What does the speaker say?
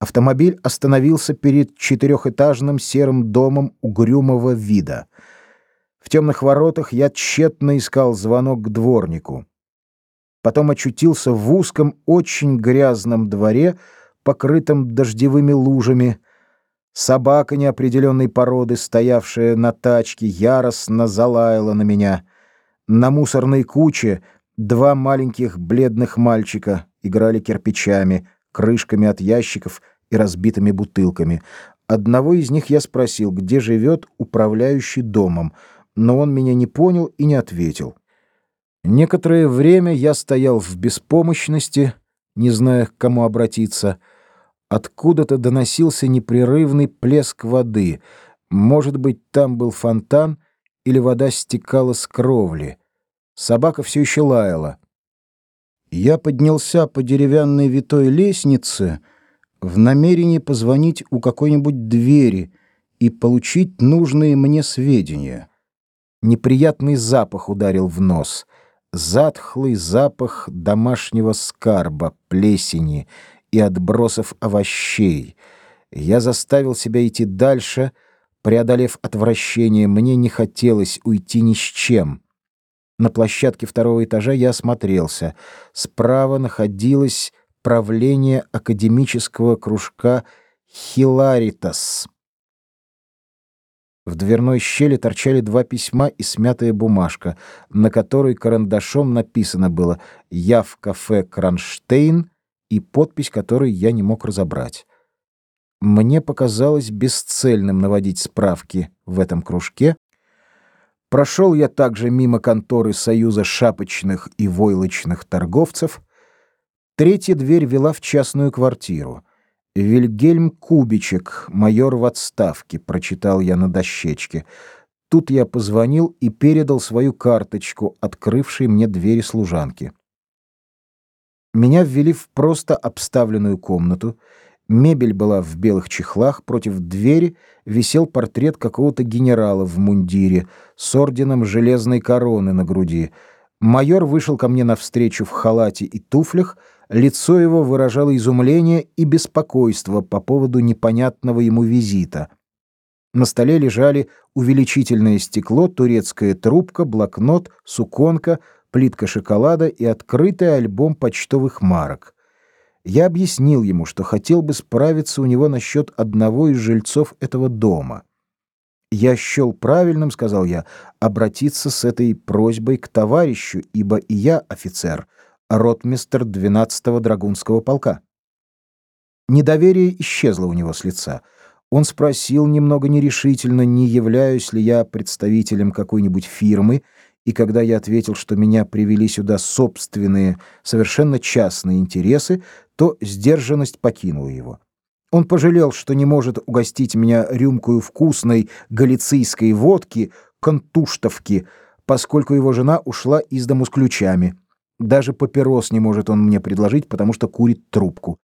Автомобиль остановился перед четырехэтажным серым домом угрюмого вида. В темных воротах я тщетно искал звонок к дворнику. Потом очутился в узком, очень грязном дворе, покрытом дождевыми лужами. Собака неопределенной породы, стоявшая на тачке, яростно залаяла на меня. На мусорной куче два маленьких бледных мальчика играли кирпичами — крышками от ящиков и разбитыми бутылками. Одного из них я спросил, где живет управляющий домом, но он меня не понял и не ответил. Некоторое время я стоял в беспомощности, не зная, к кому обратиться. Откуда-то доносился непрерывный плеск воды. Может быть, там был фонтан или вода стекала с кровли. Собака все еще лаяла. Я поднялся по деревянной витой лестнице в намерении позвонить у какой-нибудь двери и получить нужные мне сведения. Неприятный запах ударил в нос. Затхлый запах домашнего скарба, плесени и отбросов овощей. Я заставил себя идти дальше, преодолев отвращение. Мне не хотелось уйти ни с чем. На площадке второго этажа я осмотрелся. Справа находилось правление академического кружка «Хиларитас». В дверной щели торчали два письма и смятая бумажка, на которой карандашом написано было «Я в кафе Кронштейн» и подпись которой я не мог разобрать. Мне показалось бесцельным наводить справки в этом кружке, Прошел я также мимо конторы Союза шапочных и войлочных торговцев. Третья дверь вела в частную квартиру. «Вильгельм Кубичек, майор в отставке», — прочитал я на дощечке. Тут я позвонил и передал свою карточку, открывшей мне двери служанки. Меня ввели в просто обставленную комнату, Мебель была в белых чехлах, против двери висел портрет какого-то генерала в мундире с орденом железной короны на груди. Майор вышел ко мне навстречу в халате и туфлях, лицо его выражало изумление и беспокойство по поводу непонятного ему визита. На столе лежали увеличительное стекло, турецкая трубка, блокнот, суконка, плитка шоколада и открытый альбом почтовых марок. Я объяснил ему, что хотел бы справиться у него насчет одного из жильцов этого дома. Я счел правильным, сказал я, обратиться с этой просьбой к товарищу, ибо и я офицер, ротмистр 12-го драгунского полка. Недоверие исчезло у него с лица. Он спросил немного нерешительно, не являюсь ли я представителем какой-нибудь фирмы, и когда я ответил, что меня привели сюда собственные, совершенно частные интересы, то сдержанность покинула его. Он пожалел, что не может угостить меня рюмкою вкусной галицийской водки, контуштовки, поскольку его жена ушла из дому с ключами. Даже папирос не может он мне предложить, потому что курит трубку.